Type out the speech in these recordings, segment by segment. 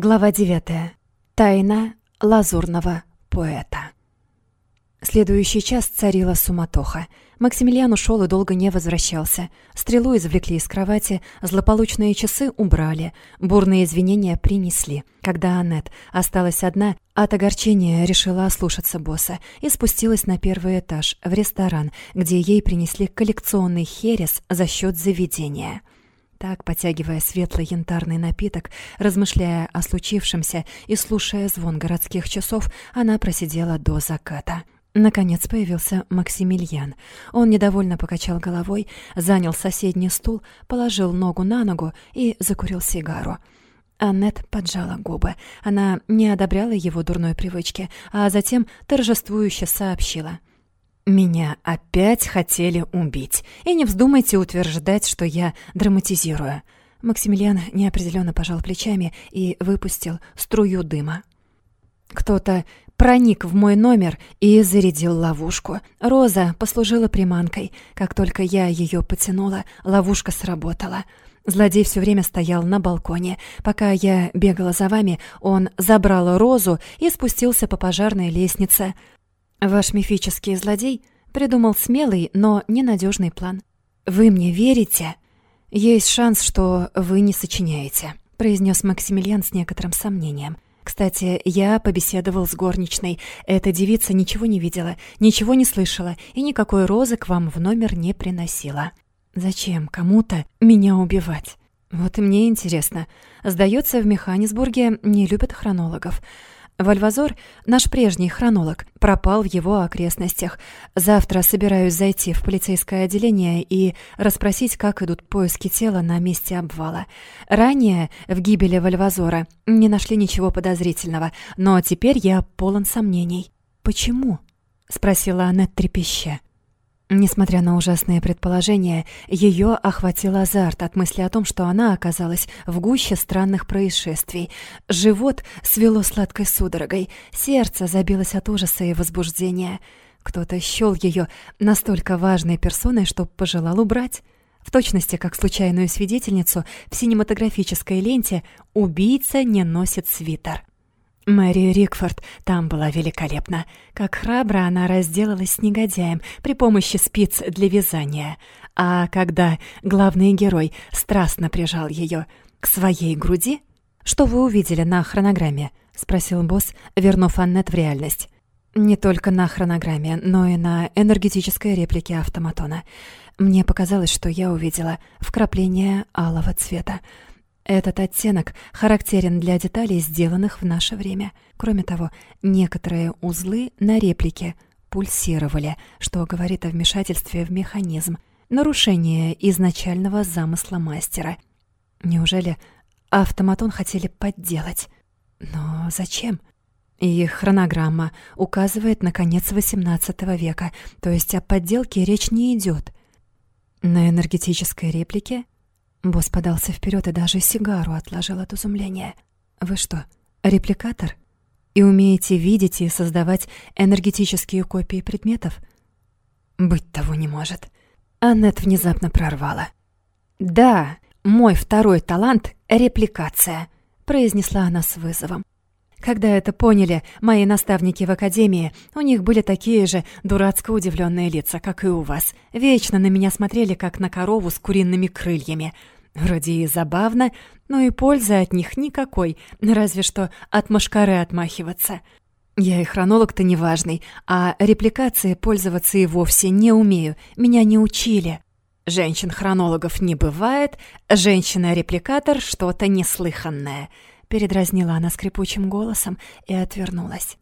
Глава 9. Тайна лазурного поэта. Следующий час царила суматоха. Максимилиан ушел и долго не возвращался. Стрелу извлекли из кровати, злополучные часы убрали, бурные извинения принесли. Когда Аннет осталась одна, от огорчения решила ослушаться босса и спустилась на первый этаж, в ресторан, где ей принесли коллекционный херес за счет заведения. Так, потягивая светлый янтарный напиток, размышляя о случившемся и слушая звон городских часов, она просидела до заката. Наконец появился Максимилиан. Он недовольно покачал головой, занял соседний стул, положил ногу на ногу и закурил сигару. Аннет поджала губы. Она не одобряла его дурной привычки, а затем торжествующе сообщила. Меня опять хотели убить. И не вздумайте утверждать, что я драматизирую. Максимилиан неопределенно пожал плечами и выпустил струю дыма. Кто-то проник в мой номер и зарядил ловушку. Роза послужила приманкой. Как только я ее потянула, ловушка сработала. Злодей все время стоял на балконе. Пока я бегала за вами, он забрал розу и спустился по пожарной лестнице. Ваш мифический злодей придумал смелый, но ненадежный план. Вы мне верите? Есть шанс, что вы не сочиняете, произнес Максимилиан с некоторым сомнением. Кстати, я побеседовал с горничной. Эта девица ничего не видела, ничего не слышала и никакой розы к вам в номер не приносила. Зачем кому-то меня убивать? Вот и мне интересно. Сдается, в Механисбурге не любят хронологов. Вальвазор, наш прежний хронолог, пропал в его окрестностях. Завтра собираюсь зайти в полицейское отделение и расспросить, как идут поиски тела на месте обвала. Ранее в гибели Вальвазора не нашли ничего подозрительного, но теперь я полон сомнений. «Почему?» — спросила она трепеща. Несмотря на ужасные предположения, ее охватил азарт от мысли о том, что она оказалась в гуще странных происшествий. Живот свело сладкой судорогой, сердце забилось от ужаса и возбуждения. Кто-то счёл ее настолько важной персоной, что пожелал убрать. В точности, как случайную свидетельницу в синематографической ленте «Убийца не носит свитер». Мэри Рикфорд там была великолепна. Как храбро она разделалась с негодяем при помощи спиц для вязания. А когда главный герой страстно прижал ее к своей груди... «Что вы увидели на хронограмме?» — спросил босс, вернув Аннет в реальность. «Не только на хронограмме, но и на энергетической реплике автоматона. Мне показалось, что я увидела вкрапление алого цвета. Этот оттенок характерен для деталей, сделанных в наше время. Кроме того, некоторые узлы на реплике пульсировали, что говорит о вмешательстве в механизм, нарушение изначального замысла мастера. Неужели автоматон хотели подделать? Но зачем? И хронограмма указывает на конец XVIII века, то есть о подделке речь не идет. На энергетической реплике — Босс подался вперед и даже сигару отложил от изумления. «Вы что, репликатор? И умеете видеть и создавать энергетические копии предметов?» «Быть того не может». Аннет внезапно прорвала. «Да, мой второй талант — репликация», — произнесла она с вызовом. Когда это поняли мои наставники в академии, у них были такие же дурацко удивленные лица, как и у вас. Вечно на меня смотрели, как на корову с куриными крыльями. Вроде и забавно, но и пользы от них никакой, разве что от машкары отмахиваться. Я и хронолог-то неважный, а репликацией пользоваться и вовсе не умею, меня не учили. Женщин-хронологов не бывает, женщина-репликатор — что-то неслыханное — Передразнила она скрипучим голосом и отвернулась.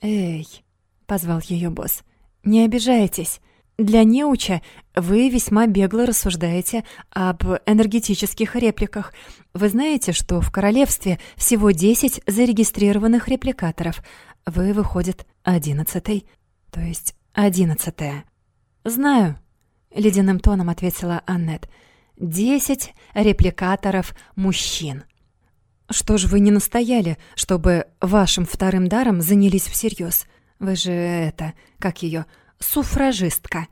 «Эй!» — позвал ее босс. «Не обижайтесь. Для неуча вы весьма бегло рассуждаете об энергетических репликах. Вы знаете, что в королевстве всего 10 зарегистрированных репликаторов. Вы, выходит, одиннадцатый, то есть одиннадцатая. «Знаю», — ледяным тоном ответила Аннет. «Десять репликаторов мужчин». Что ж вы не настояли, чтобы вашим вторым даром занялись всерьез? Вы же это, как ее, суфражистка.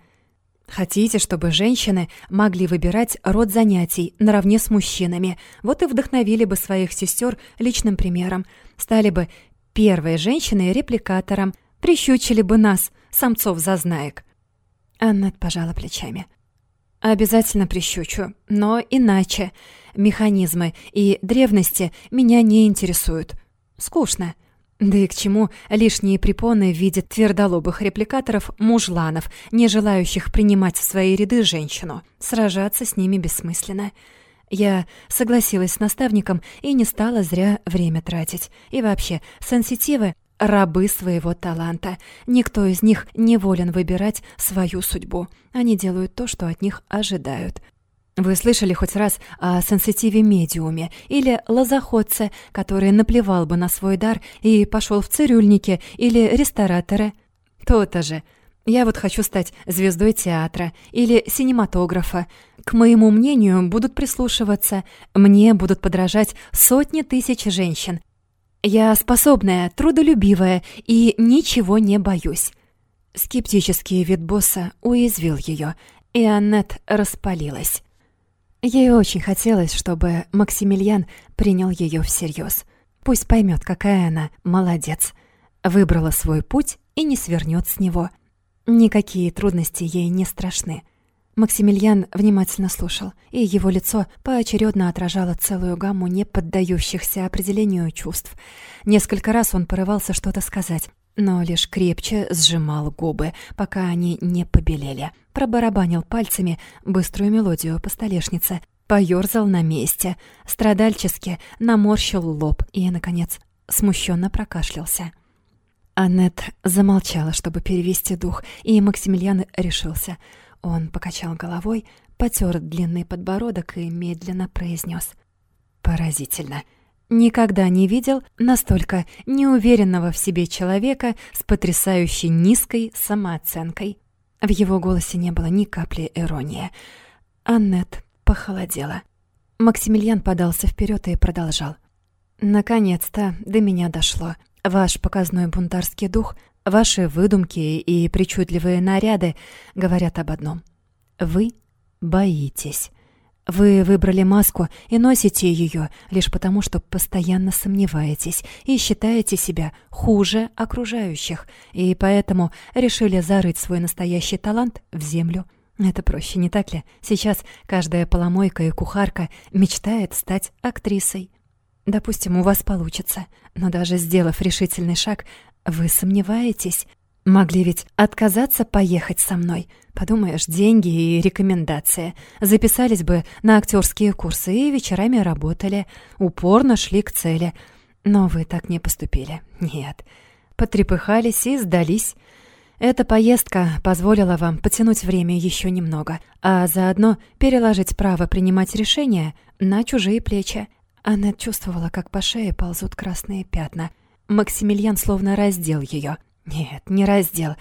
Хотите, чтобы женщины могли выбирать род занятий наравне с мужчинами. Вот и вдохновили бы своих сестер личным примером. Стали бы первой женщиной-репликатором. Прищучили бы нас, самцов-зазнаек. Аннет пожала плечами. «Обязательно прищучу, но иначе. Механизмы и древности меня не интересуют. Скучно. Да и к чему лишние препоны в виде твердолобых репликаторов-мужланов, не желающих принимать в свои ряды женщину. Сражаться с ними бессмысленно. Я согласилась с наставником и не стала зря время тратить. И вообще, сенситивы — рабы своего таланта. Никто из них не волен выбирать свою судьбу. Они делают то, что от них ожидают. Вы слышали хоть раз о сенситиве-медиуме или лозоходце, который наплевал бы на свой дар и пошел в цирюльники или рестораторы? То-то же. Я вот хочу стать звездой театра или синематографа. К моему мнению будут прислушиваться, мне будут подражать сотни тысяч женщин. Я способная, трудолюбивая и ничего не боюсь. Скептический вид босса уязвил ее, и Аннет распалилась. Ей очень хотелось, чтобы Максимилиан принял ее всерьез. Пусть поймет, какая она молодец. Выбрала свой путь и не свернет с него. Никакие трудности ей не страшны. Максимилиан внимательно слушал, и его лицо поочередно отражало целую гамму неподдающихся определению чувств. Несколько раз он порывался что-то сказать, но лишь крепче сжимал губы, пока они не побелели. Пробарабанил пальцами быструю мелодию по столешнице, поёрзал на месте, страдальчески наморщил лоб и, наконец, смущенно прокашлялся. Аннет замолчала, чтобы перевести дух, и Максимилиан решился. Он покачал головой, потер длинный подбородок и медленно произнес: «Поразительно!» Никогда не видел настолько неуверенного в себе человека с потрясающе низкой самооценкой. В его голосе не было ни капли иронии. Аннет похолодела. Максимилиан подался вперед и продолжал. «Наконец-то до меня дошло. Ваш показной бунтарский дух, ваши выдумки и причудливые наряды говорят об одном. Вы боитесь. Вы выбрали маску и носите ее лишь потому, что постоянно сомневаетесь и считаете себя хуже окружающих, и поэтому решили зарыть свой настоящий талант в землю. Это проще, не так ли? Сейчас каждая поломойка и кухарка мечтает стать актрисой. Допустим, у вас получится, но даже сделав решительный шаг, вы сомневаетесь, Могли ведь отказаться поехать со мной. Подумаешь, деньги и рекомендации. Записались бы на актерские курсы и вечерами работали, упорно шли к цели. Но вы так не поступили. Нет. Потрепыхались и сдались. Эта поездка позволила вам потянуть время еще немного, а заодно переложить право принимать решения на чужие плечи. Она чувствовала, как по шее ползут красные пятна. Максимилиан словно раздел ее — нет, не раздел.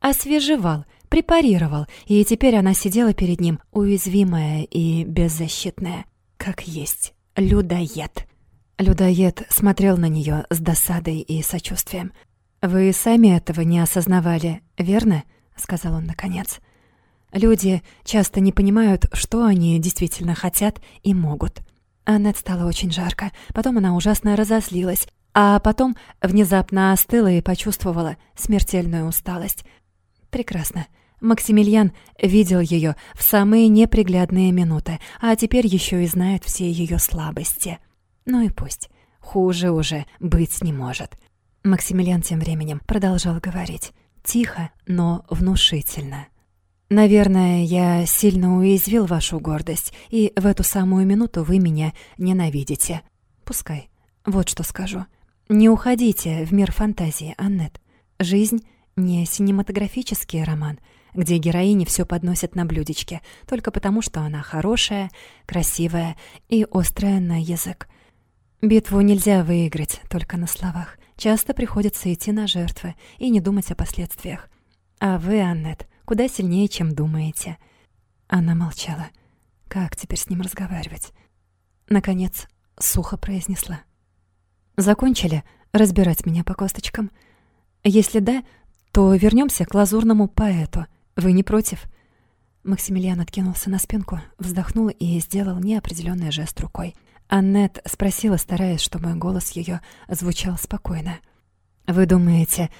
Освежевал, препарировал, и теперь она сидела перед ним, уязвимая и беззащитная. Как есть. Людоед. Людоед смотрел на нее с досадой и сочувствием. «Вы сами этого не осознавали, верно?» — сказал он наконец. «Люди часто не понимают, что они действительно хотят и могут». Аннет стало очень жарко, потом она ужасно разозлилась, а потом внезапно остыла и почувствовала смертельную усталость. Прекрасно. Максимилиан видел ее в самые неприглядные минуты, а теперь еще и знает все ее слабости. Ну и пусть. Хуже уже быть не может. Максимилиан тем временем продолжал говорить. Тихо, но внушительно. «Наверное, я сильно уязвил вашу гордость, и в эту самую минуту вы меня ненавидите. Пускай. Вот что скажу. Не уходите в мир фантазии, Аннет. Жизнь не синематографический роман, где героини все подносят на блюдечке только потому, что она хорошая, красивая и острая на язык. Битву нельзя выиграть только на словах. Часто приходится идти на жертвы и не думать о последствиях. А вы, Аннет, куда сильнее, чем думаете. Она молчала. Как теперь с ним разговаривать? Наконец, сухо произнесла. Закончили разбирать меня по косточкам? Если да, то вернемся к лазурному поэту. Вы не против? Максимилиан откинулся на спинку, вздохнул и сделал неопределенный жест рукой. Аннет спросила, стараясь, чтобы голос ее звучал спокойно. «Вы думаете,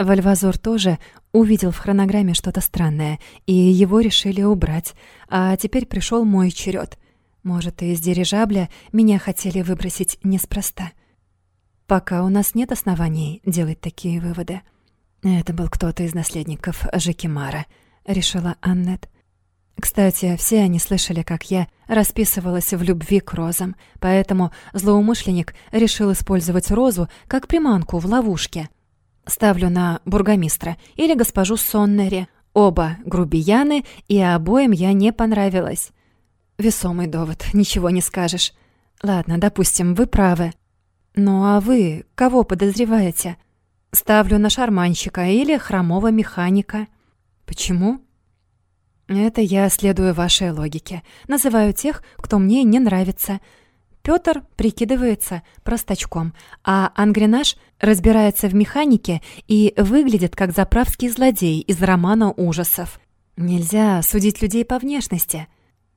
Вальвазор тоже увидел в хронограмме что-то странное, и его решили убрать, а теперь пришел мой черед. Может, из дирижабля меня хотели выбросить неспроста. Пока у нас нет оснований делать такие выводы. Это был кто-то из наследников Жекимара, решила Аннет. Кстати, все они слышали, как я расписывалась в любви к розам, поэтому злоумышленник решил использовать розу как приманку в ловушке. Ставлю на бургомистра или госпожу Соннери. Оба грубияны, и обоим я не понравилась. Весомый довод, ничего не скажешь. Ладно, допустим, вы правы. Ну а вы кого подозреваете? Ставлю на шарманщика или хромого механика. Почему? Это я следую вашей логике. Называю тех, кто мне не нравится. Пётр прикидывается простачком, а Ангренаж разбирается в механике и выглядит как заправский злодей из романа ужасов. Нельзя судить людей по внешности.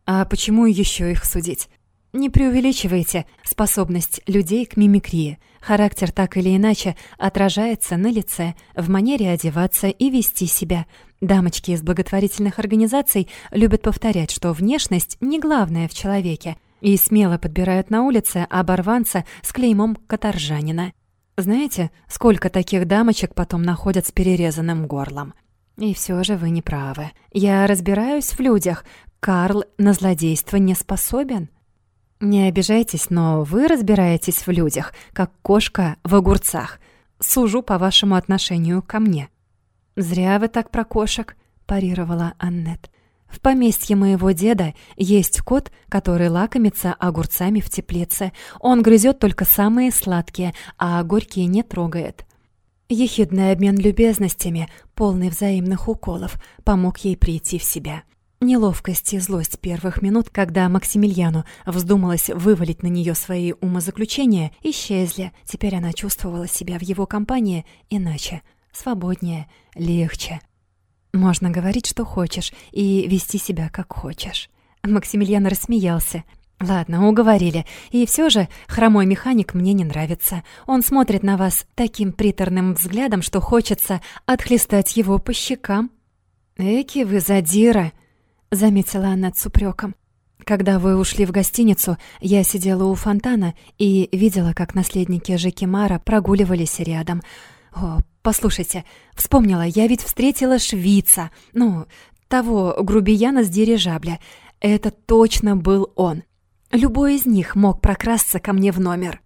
А почему ещё их судить? Не преувеличивайте способность людей к мимикрии. Характер так или иначе отражается на лице, в манере одеваться и вести себя. Дамочки из благотворительных организаций любят повторять, что внешность не главное в человеке, и смело подбирают на улице оборванца с клеймом каторжанина. Знаете, сколько таких дамочек потом находят с перерезанным горлом? И все же вы не правы. Я разбираюсь в людях. Карл на злодейство не способен. Не обижайтесь, но вы разбираетесь в людях, как кошка в огурцах. Сужу по вашему отношению ко мне. Зря вы так про кошек, парировала Аннет. В поместье моего деда есть кот, который лакомится огурцами в теплице. Он грызет только самые сладкие, а горькие не трогает. Ехидный обмен любезностями, полный взаимных уколов, помог ей прийти в себя. Неловкость и злость первых минут, когда Максимилиану вздумалось вывалить на нее свои умозаключения, исчезли. Теперь она чувствовала себя в его компании иначе, свободнее, легче. Можно говорить, что хочешь, и вести себя, как хочешь. Максимилиан рассмеялся. «Ладно, уговорили. И все же хромой механик мне не нравится. Он смотрит на вас таким приторным взглядом, что хочется отхлестать его по щекам». «Эки вы задира!» — заметила она с упреком. «Когда вы ушли в гостиницу, я сидела у фонтана и видела, как наследники Жекимара прогуливались рядом. О, послушайте, вспомнила, я ведь встретила швейца, ну, того грубияна с дирижабля. Это точно был он. Любой из них мог прокрасться ко мне в номер».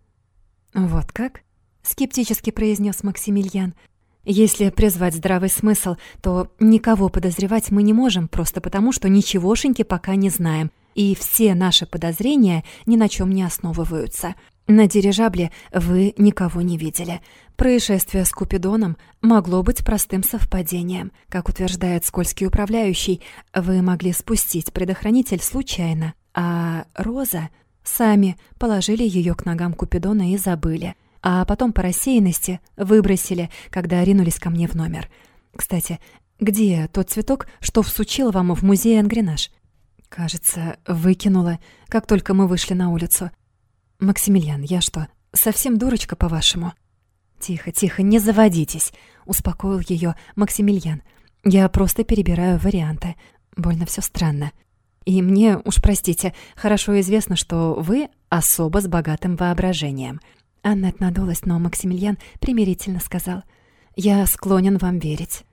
«Вот как?» — скептически произнес Максимилиан. Если призвать здравый смысл, то никого подозревать мы не можем просто потому, что ничегошеньки пока не знаем, и все наши подозрения ни на чем не основываются. На дирижабле вы никого не видели. Происшествие с Купидоном могло быть простым совпадением. Как утверждает скользкий управляющий, вы могли спустить предохранитель случайно, а Роза сами положили ее к ногам Купидона и забыли а потом по рассеянности выбросили, когда ринулись ко мне в номер. Кстати, где тот цветок, что всучил вам в музее Ангренаж? Кажется, выкинула, как только мы вышли на улицу. Максимилиан, я что, совсем дурочка, по-вашему? Тихо, тихо, не заводитесь, успокоил ее Максимилиан. Я просто перебираю варианты. Больно все странно. И мне, уж простите, хорошо известно, что вы особо с богатым воображением. Аннет надулась, но Максимилиан примирительно сказал. «Я склонен вам верить.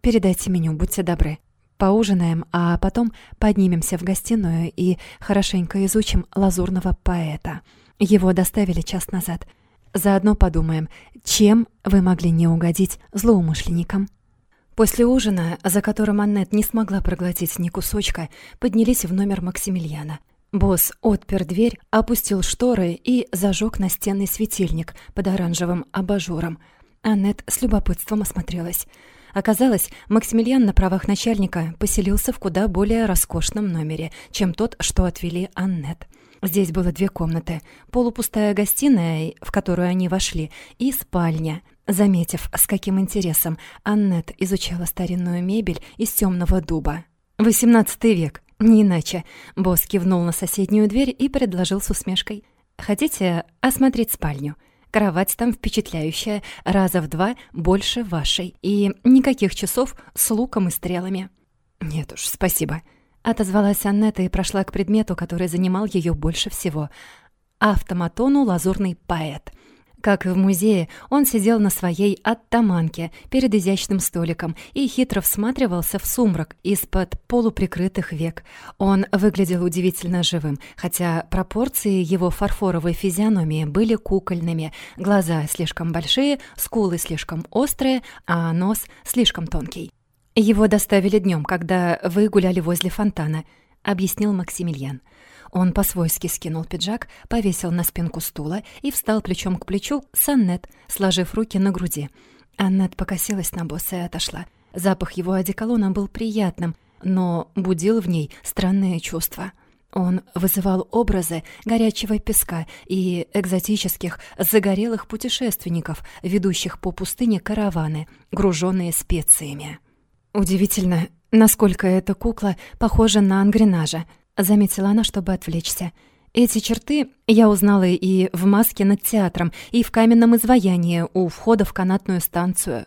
Передайте меню, будьте добры. Поужинаем, а потом поднимемся в гостиную и хорошенько изучим лазурного поэта. Его доставили час назад. Заодно подумаем, чем вы могли не угодить злоумышленникам». После ужина, за которым Аннет не смогла проглотить ни кусочка, поднялись в номер Максимилиана. Босс отпер дверь, опустил шторы и зажег настенный светильник под оранжевым абажуром. Аннет с любопытством осмотрелась. Оказалось, Максимилиан на правах начальника поселился в куда более роскошном номере, чем тот, что отвели Аннет. Здесь было две комнаты, полупустая гостиная, в которую они вошли, и спальня. Заметив, с каким интересом Аннет изучала старинную мебель из темного дуба, Восемнадцатый век, не иначе. Босс кивнул на соседнюю дверь и предложил с усмешкой. Хотите осмотреть спальню? Кровать там впечатляющая, раза в два больше вашей. И никаких часов с луком и стрелами. Нет уж, спасибо. Отозвалась Аннета и прошла к предмету, который занимал ее больше всего. Автоматону «Лазурный поэт». Как и в музее, он сидел на своей оттаманке перед изящным столиком и хитро всматривался в сумрак из-под полуприкрытых век. Он выглядел удивительно живым, хотя пропорции его фарфоровой физиономии были кукольными, глаза слишком большие, скулы слишком острые, а нос слишком тонкий. «Его доставили днем, когда вы гуляли возле фонтана», — объяснил Максимилиан. Он по-свойски скинул пиджак, повесил на спинку стула и встал плечом к плечу с Аннет, сложив руки на груди. Аннет покосилась на босса и отошла. Запах его одеколона был приятным, но будил в ней странные чувства. Он вызывал образы горячего песка и экзотических загорелых путешественников, ведущих по пустыне караваны, груженные специями. Удивительно, насколько эта кукла похожа на ангренажа — заметила она, чтобы отвлечься. Эти черты я узнала и в маске над театром, и в каменном изваянии у входа в канатную станцию.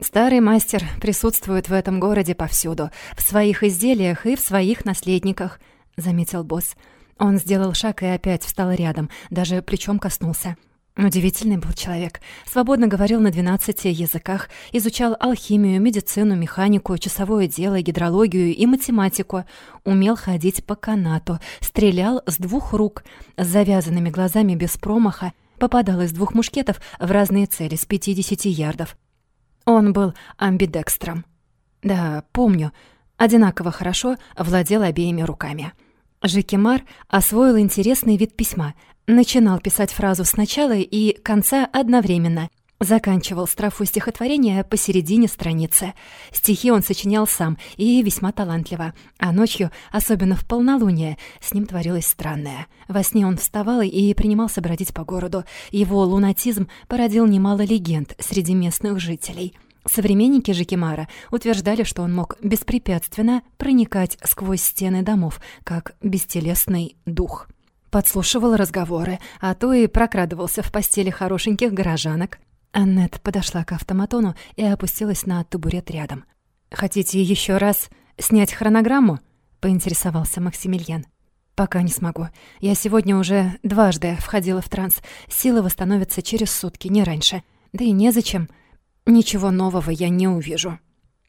Старый мастер присутствует в этом городе повсюду, в своих изделиях и в своих наследниках, заметил босс. Он сделал шаг и опять встал рядом, даже плечом коснулся. Удивительный был человек. Свободно говорил на 12 языках, изучал алхимию, медицину, механику, часовое дело, гидрологию и математику. Умел ходить по канату, стрелял с двух рук, с завязанными глазами без промаха, попадал из двух мушкетов в разные цели с 50 ярдов. Он был амбидекстром. Да, помню, одинаково хорошо владел обеими руками. Жекимар освоил интересный вид письма, Начинал писать фразу сначала и конца одновременно. Заканчивал строфу стихотворения посередине страницы. Стихи он сочинял сам и весьма талантливо. А ночью, особенно в полнолуние, с ним творилось странное. Во сне он вставал и принимался бродить по городу. Его лунатизм породил немало легенд среди местных жителей. Современники Жикимара утверждали, что он мог беспрепятственно проникать сквозь стены домов, как бестелесный дух подслушивал разговоры, а то и прокрадывался в постели хорошеньких горожанок. Аннет подошла к автоматону и опустилась на табурет рядом. «Хотите еще раз снять хронограмму?» — поинтересовался Максимилиан. «Пока не смогу. Я сегодня уже дважды входила в транс. Силы восстановятся через сутки, не раньше. Да и незачем. Ничего нового я не увижу».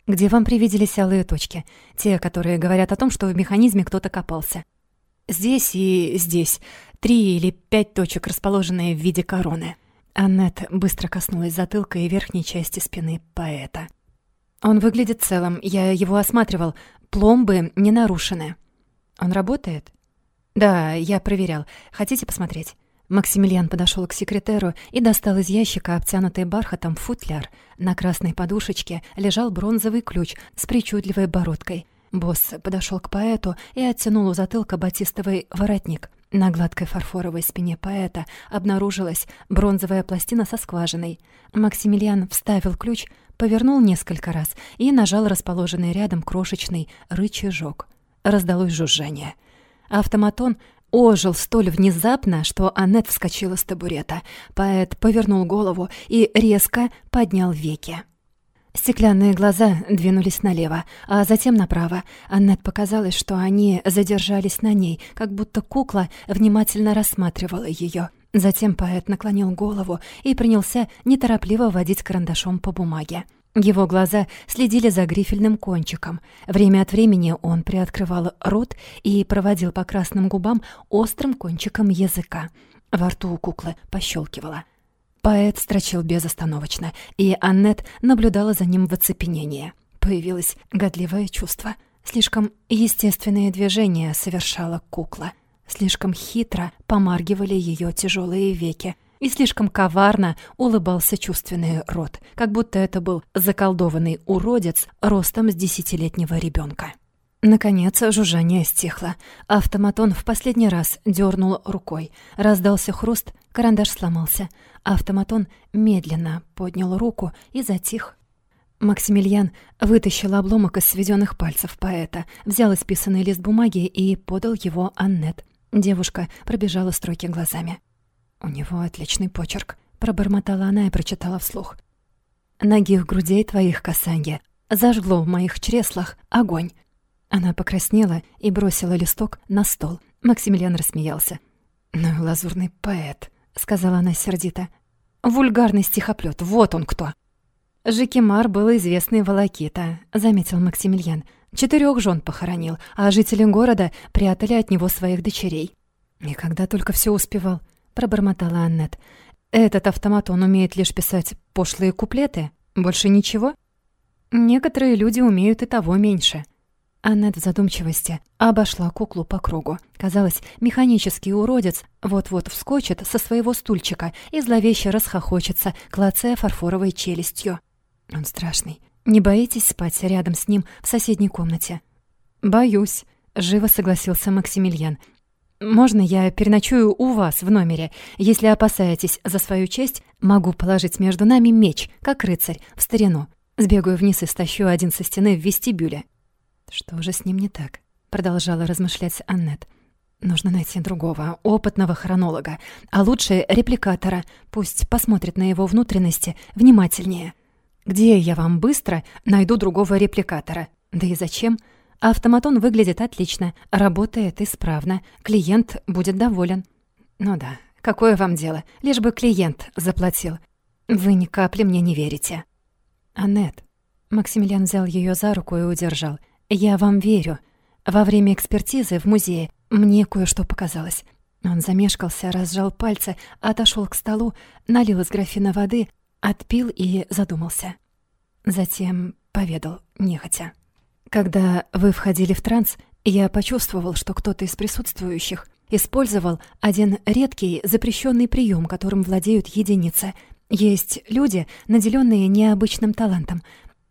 «Где вам привиделись алые точки? Те, которые говорят о том, что в механизме кто-то копался?» Здесь и здесь. Три или пять точек, расположенные в виде короны. Аннет быстро коснулась затылка и верхней части спины поэта. Он выглядит целым. Я его осматривал. Пломбы не нарушены. Он работает? Да, я проверял. Хотите посмотреть? Максимилиан подошел к секретеру и достал из ящика, обтянутый бархатом, футляр. На красной подушечке лежал бронзовый ключ с причудливой бородкой. Босс подошел к поэту и оттянул у затылка батистовый воротник. На гладкой фарфоровой спине поэта обнаружилась бронзовая пластина со скважиной. Максимилиан вставил ключ, повернул несколько раз и нажал расположенный рядом крошечный рычажок. Раздалось жужжание. Автоматон ожил столь внезапно, что Аннет вскочила с табурета. Поэт повернул голову и резко поднял веки. Стеклянные глаза двинулись налево, а затем направо. Аннет показалось, что они задержались на ней, как будто кукла внимательно рассматривала ее. Затем поэт наклонил голову и принялся неторопливо водить карандашом по бумаге. Его глаза следили за грифельным кончиком. Время от времени он приоткрывал рот и проводил по красным губам острым кончиком языка. Во рту у куклы пощелкивало. Поэт строчил безостановочно, и Аннет наблюдала за ним в оцепенении. Появилось годливое чувство. Слишком естественные движения совершала кукла. Слишком хитро помаргивали ее тяжелые веки. И слишком коварно улыбался чувственный рот, как будто это был заколдованный уродец ростом с десятилетнего ребенка. Наконец жужжание стихло. Автоматон в последний раз дернул рукой. Раздался хруст, карандаш сломался. Автоматон медленно поднял руку и затих. Максимилиан вытащил обломок из сведенных пальцев поэта, взял исписанный лист бумаги и подал его Аннет. Девушка пробежала строки глазами. «У него отличный почерк», — пробормотала она и прочитала вслух. «Ногих грудей твоих касанье зажгло в моих чреслах огонь». Она покраснела и бросила листок на стол. Максимилиан рассмеялся. «Ну лазурный поэт», — сказала она сердито. «Вульгарный стихоплёт, вот он кто!» «Жикимар был известный волокита», — заметил Максимилиан. «Четырёх жён похоронил, а жители города прятали от него своих дочерей». «И когда только всё успевал», — пробормотала Аннет. «Этот автомат, он умеет лишь писать пошлые куплеты? Больше ничего?» «Некоторые люди умеют и того меньше». Аннет в задумчивости обошла куклу по кругу. Казалось, механический уродец вот-вот вскочит со своего стульчика и зловеще расхохочется, клацая фарфоровой челюстью. Он страшный. Не боитесь спать рядом с ним в соседней комнате? Боюсь, живо согласился Максимилиан. Можно я переночую у вас в номере? Если опасаетесь за свою честь, могу положить между нами меч, как рыцарь, в старину. Сбегаю вниз и стащу один со стены в вестибюле. Что же с ним не так? продолжала размышлять Аннет. Нужно найти другого, опытного хронолога, а лучше репликатора. Пусть посмотрит на его внутренности внимательнее. Где я вам быстро найду другого репликатора? Да и зачем? Автоматон выглядит отлично, работает исправно, клиент будет доволен. Ну да, какое вам дело, лишь бы клиент заплатил. Вы ни капли мне не верите. Аннет. Максимилиан взял ее за руку и удержал. Я вам верю. Во время экспертизы в музее мне кое-что показалось. Он замешкался, разжал пальцы, отошел к столу, налил из графина воды, Отпил и задумался. Затем поведал нехотя. Когда вы входили в транс, я почувствовал, что кто-то из присутствующих использовал один редкий запрещенный прием, которым владеют единицы. Есть люди, наделенные необычным талантом.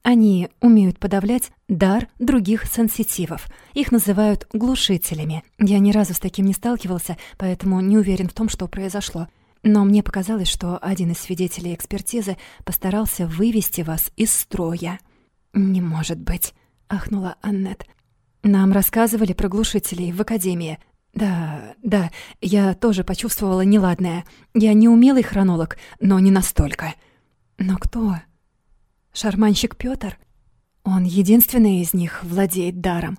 Они умеют подавлять дар других сенситивов. Их называют глушителями. Я ни разу с таким не сталкивался, поэтому не уверен в том, что произошло. Но мне показалось, что один из свидетелей экспертизы постарался вывести вас из строя. «Не может быть», — ахнула Аннет. «Нам рассказывали про глушителей в академии. Да, да, я тоже почувствовала неладное. Я не умелый хронолог, но не настолько». «Но кто?» «Шарманщик Пётр? Он единственный из них владеет даром.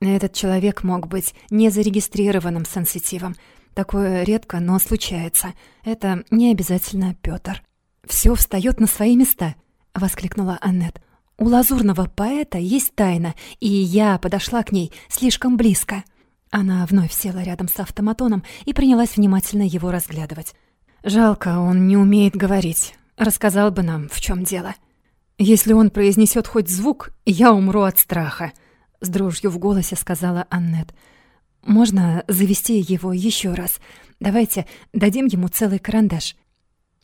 Этот человек мог быть незарегистрированным сенситивом, Такое редко, но случается. Это не обязательно Пётр. «Всё встаёт на свои места», — воскликнула Аннет. «У лазурного поэта есть тайна, и я подошла к ней слишком близко». Она вновь села рядом с автоматоном и принялась внимательно его разглядывать. «Жалко, он не умеет говорить. Рассказал бы нам, в чём дело. Если он произнесёт хоть звук, я умру от страха», — с дрожью в голосе сказала Аннет. Можно завести его еще раз. Давайте дадим ему целый карандаш.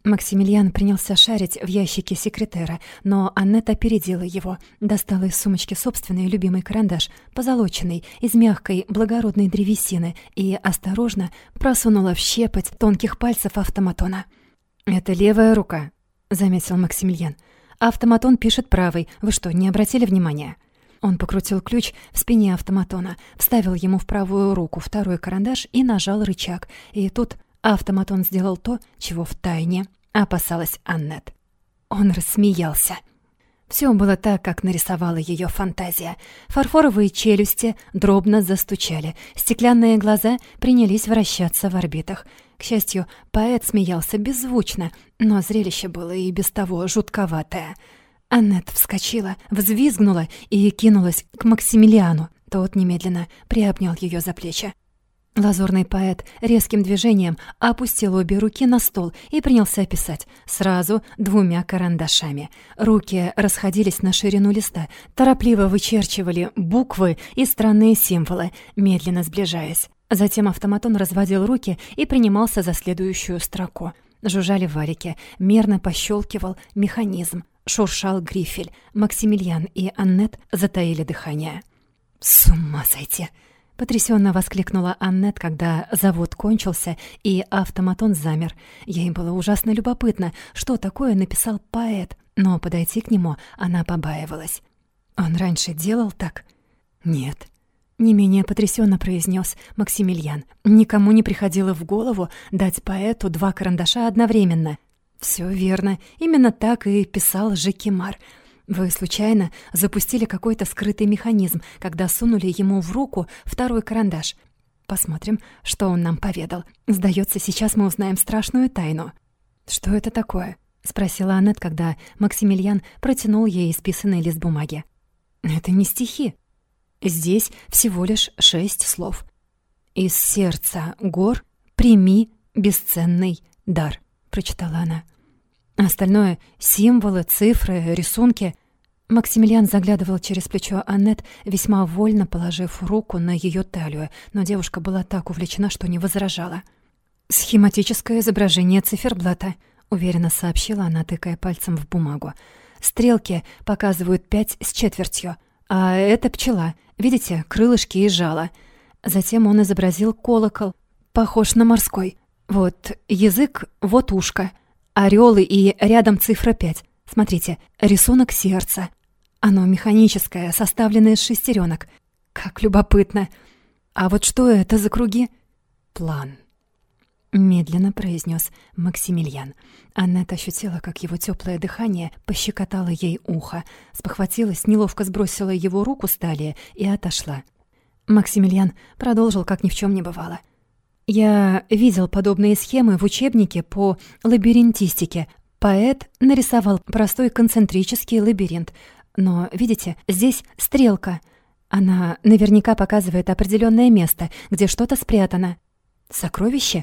Максимилиан принялся шарить в ящике секретера, но Аннет опередила его, достала из сумочки собственный любимый карандаш, позолоченный, из мягкой, благородной древесины, и осторожно просунула в щепоть тонких пальцев автоматона. «Это левая рука», — заметил Максимилиан. «Автоматон пишет правой. Вы что, не обратили внимания?» Он покрутил ключ в спине автоматона, вставил ему в правую руку второй карандаш и нажал рычаг. И тут автоматон сделал то, чего в тайне опасалась Аннет. Он рассмеялся. Все было так, как нарисовала ее фантазия. Фарфоровые челюсти дробно застучали, стеклянные глаза принялись вращаться в орбитах. К счастью, поэт смеялся беззвучно, но зрелище было и без того жутковатое — Аннет вскочила, взвизгнула и кинулась к Максимилиану. Тот немедленно приобнял ее за плечи. Лазурный поэт резким движением опустил обе руки на стол и принялся писать, сразу двумя карандашами. Руки расходились на ширину листа, торопливо вычерчивали буквы и странные символы, медленно сближаясь. Затем автоматон разводил руки и принимался за следующую строку. Жужжали варики, мерно пощелкивал механизм шуршал грифель. Максимилиан и Аннет затаили дыхание. «С ума сойти!» — потрясённо воскликнула Аннет, когда завод кончился, и автоматон замер. Ей было ужасно любопытно, что такое написал поэт. но подойти к нему она побаивалась. «Он раньше делал так?» «Нет». Не менее потрясенно произнес Максимилиан. «Никому не приходило в голову дать поэту два карандаша одновременно». Все верно, именно так и писал Жекимар. Вы случайно запустили какой-то скрытый механизм, когда сунули ему в руку второй карандаш. Посмотрим, что он нам поведал. Сдается, сейчас мы узнаем страшную тайну. Что это такое? спросила Аннет, когда Максимилиан протянул ей исписанный лист бумаги. Это не стихи. Здесь всего лишь шесть слов. Из сердца гор прими бесценный дар, прочитала она. Остальное — символы, цифры, рисунки. Максимилиан заглядывал через плечо Аннет, весьма вольно положив руку на ее талию, но девушка была так увлечена, что не возражала. «Схематическое изображение циферблата», — уверенно сообщила она, тыкая пальцем в бумагу. «Стрелки показывают пять с четвертью, а это пчела. Видите, крылышки и жало». Затем он изобразил колокол, похож на морской. Вот язык, вот ушко — Орёлы и рядом цифра 5. Смотрите, рисунок сердца. Оно механическое, составленное из шестеренок. Как любопытно. А вот что это за круги? План. Медленно произнес Максимилиан. Аннет ощутила, как его теплое дыхание пощекотало ей ухо, спохватилась, неловко сбросила его руку с талии и отошла. Максимилиан продолжил, как ни в чем не бывало — я видел подобные схемы в учебнике по лабиринтистике. Поэт нарисовал простой концентрический лабиринт. Но, видите, здесь стрелка. Она наверняка показывает определенное место, где что-то спрятано. Сокровище?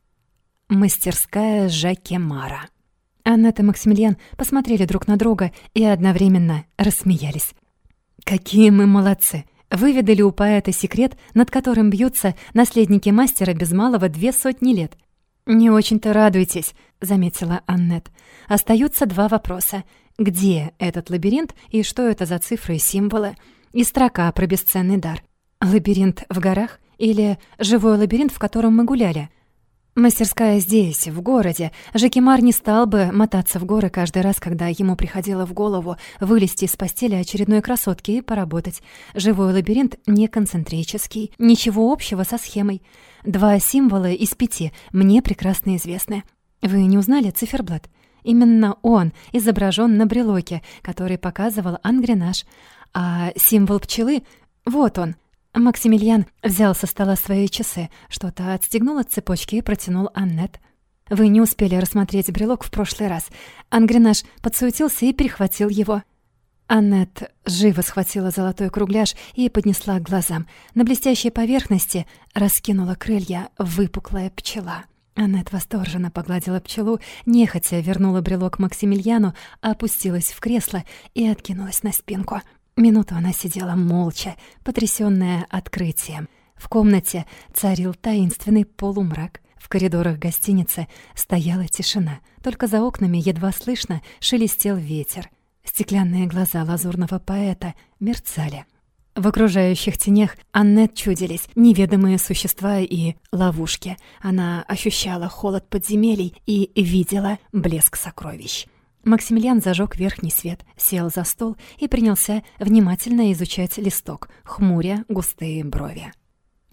Мастерская Жакемара. Аннет и Максимилиан посмотрели друг на друга и одновременно рассмеялись. «Какие мы молодцы! Выведали у поэта секрет, над которым бьются наследники мастера без малого две сотни лет. «Не очень-то радуйтесь», — заметила Аннет. «Остаются два вопроса. Где этот лабиринт и что это за цифры и символы? И строка про бесценный дар. Лабиринт в горах или живой лабиринт, в котором мы гуляли?» Мастерская здесь, в городе. Жакимар не стал бы мотаться в горы каждый раз, когда ему приходило в голову вылезти из постели очередной красотки и поработать. Живой лабиринт не концентрический, ничего общего со схемой. Два символа из пяти мне прекрасно известны. Вы не узнали циферблат? Именно он изображен на брелоке, который показывал ангренаж. А символ пчелы — вот он, Максимилиан взял со стола свои часы, что-то отстегнул от цепочки и протянул Аннет. «Вы не успели рассмотреть брелок в прошлый раз. Ангренаж подсуетился и перехватил его». Аннет живо схватила золотой кругляш и поднесла к глазам. На блестящей поверхности раскинула крылья выпуклая пчела. Аннет восторженно погладила пчелу, нехотя вернула брелок Максимилиану, опустилась в кресло и откинулась на спинку. Минуту она сидела молча, потрясённая открытием. В комнате царил таинственный полумрак. В коридорах гостиницы стояла тишина. Только за окнами едва слышно шелестел ветер. Стеклянные глаза лазурного поэта мерцали. В окружающих тенях Аннет чудились неведомые существа и ловушки. Она ощущала холод подземелий и видела блеск сокровищ. Максимилиан зажег верхний свет, сел за стол и принялся внимательно изучать листок, хмуря густые брови.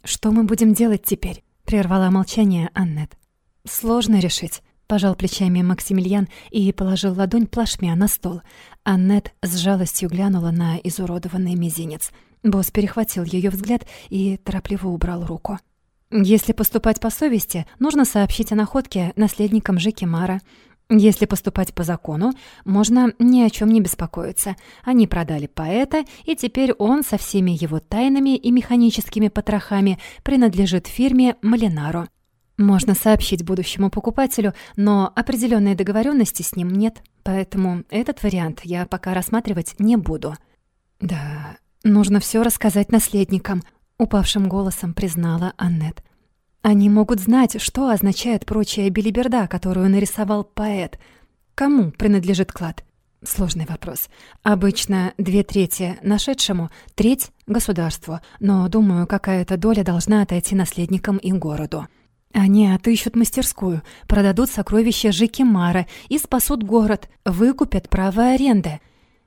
«Что мы будем делать теперь?» — прервала молчание Аннет. «Сложно решить», — пожал плечами Максимилиан и положил ладонь плашмя на стол. Аннет с жалостью глянула на изуродованный мизинец. Босс перехватил ее взгляд и торопливо убрал руку. «Если поступать по совести, нужно сообщить о находке наследникам Жеки Мара. Если поступать по закону, можно ни о чем не беспокоиться. Они продали поэта, и теперь он со всеми его тайнами и механическими потрохами принадлежит фирме Малинару. Можно сообщить будущему покупателю, но определенной договоренности с ним нет, поэтому этот вариант я пока рассматривать не буду. Да, нужно все рассказать наследникам, упавшим голосом признала Аннет. Они могут знать, что означает прочая билиберда, которую нарисовал поэт. Кому принадлежит клад? Сложный вопрос. Обычно две трети нашедшему, треть — государству, но, думаю, какая-то доля должна отойти наследникам и городу. Они отыщут мастерскую, продадут сокровища Жикимара и спасут город, выкупят право аренды.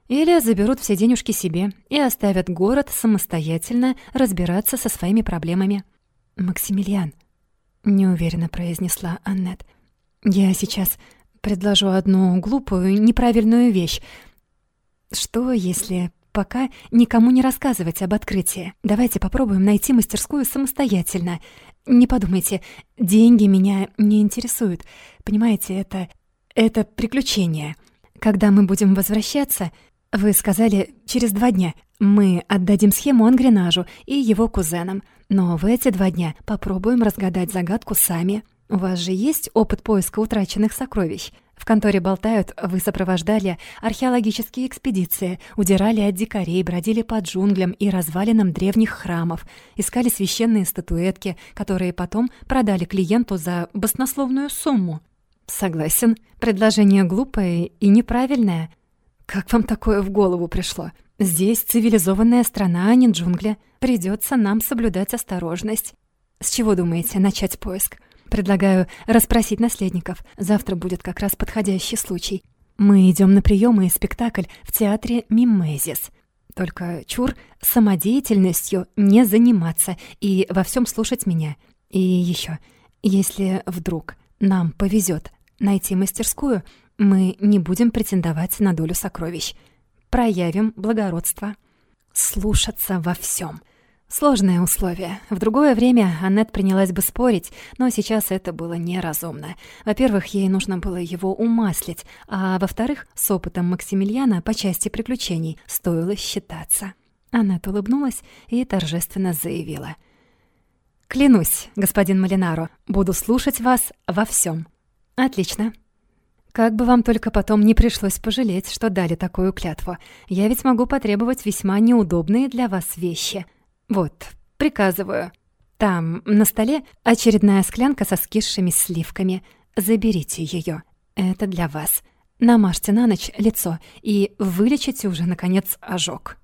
Или заберут все денежки себе и оставят город самостоятельно разбираться со своими проблемами. «Максимилиан», — неуверенно произнесла Аннет, — «я сейчас предложу одну глупую, неправильную вещь. Что, если пока никому не рассказывать об открытии? Давайте попробуем найти мастерскую самостоятельно. Не подумайте, деньги меня не интересуют. Понимаете, это... это приключение. Когда мы будем возвращаться, вы сказали, через два дня мы отдадим схему Ангренажу и его кузенам. Но в эти два дня попробуем разгадать загадку сами. У вас же есть опыт поиска утраченных сокровищ? В конторе болтают, вы сопровождали археологические экспедиции, удирали от дикарей, бродили по джунглям и развалинам древних храмов, искали священные статуэтки, которые потом продали клиенту за баснословную сумму. Согласен, предложение глупое и неправильное. Как вам такое в голову пришло? Здесь цивилизованная страна, а не джунгли. Придется нам соблюдать осторожность. С чего думаете начать поиск? Предлагаю расспросить наследников. Завтра будет как раз подходящий случай. Мы идем на приемы и спектакль в театре «Мимезис». Только чур самодеятельностью не заниматься и во всем слушать меня. И еще, если вдруг нам повезет найти мастерскую, мы не будем претендовать на долю сокровищ. Проявим благородство. Слушаться во всем. Сложное условие. В другое время Аннет принялась бы спорить, но сейчас это было неразумно. Во-первых, ей нужно было его умаслить, а во-вторых, с опытом Максимилиана по части приключений стоило считаться. Аннет улыбнулась и торжественно заявила. «Клянусь, господин Малинаро, буду слушать вас во всем. «Отлично», как бы вам только потом не пришлось пожалеть, что дали такую клятву. Я ведь могу потребовать весьма неудобные для вас вещи. Вот, приказываю. Там, на столе, очередная склянка со скисшими сливками. Заберите ее. Это для вас. Намажьте на ночь лицо и вылечите уже, наконец, ожог.